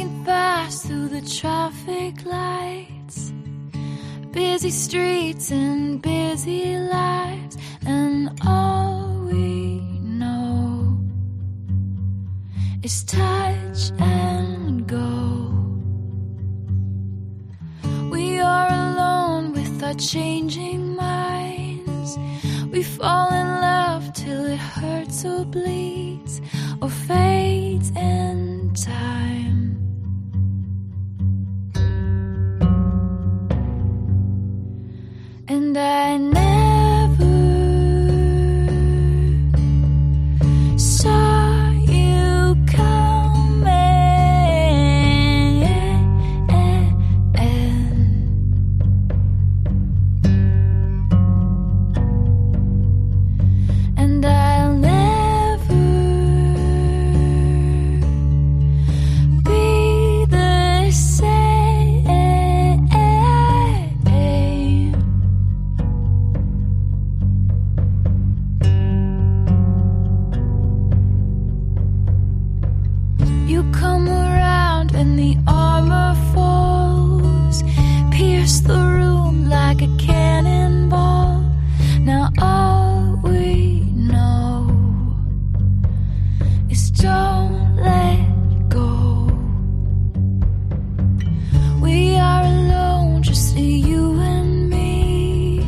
walking fast through the traffic lights, busy streets and busy lives, and all we know is touch and go. We are alone with our changing minds. We fall in love till it hurts or bleeds or fades in time. Come around and the armor falls, pierce the room like a cannonball. Now all we know is don't let go. We are alone, just you and me,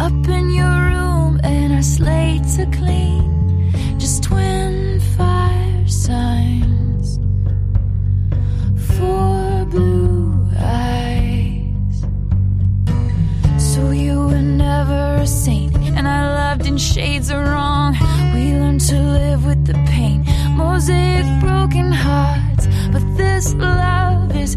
up in your room and our slates are clean. In shades of wrong. We learn to live with the pain, mosaic broken hearts. But this love is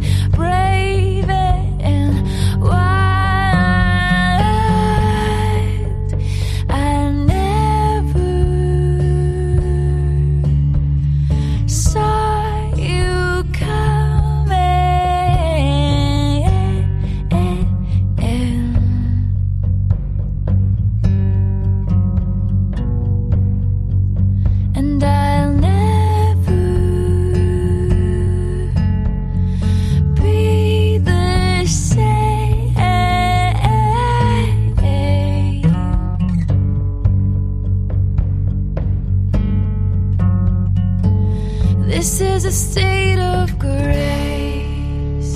This is a state of grace.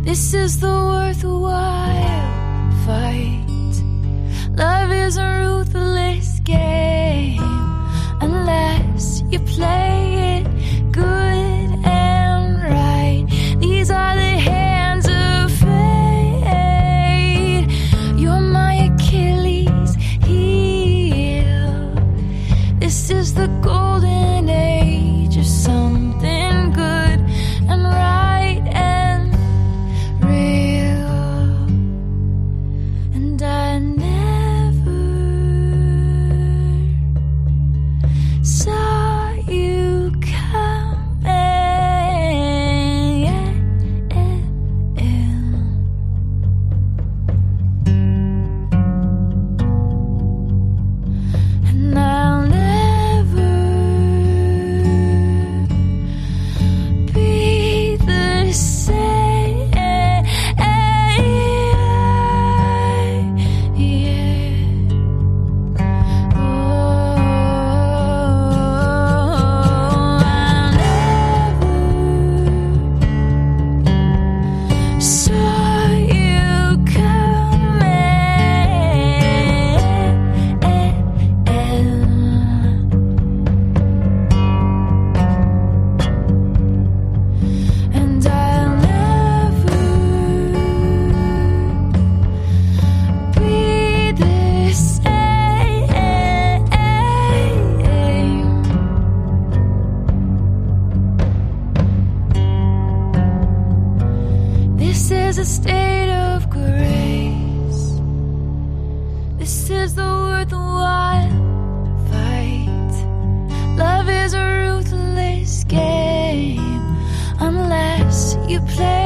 This is the worthwhile fight. Love is a ruthless game unless you play it good and right. These are the hands of fate. You're my Achilles heel. This is the golden And I never is a state of grace. This is the worthwhile fight. Love is a ruthless game unless you play.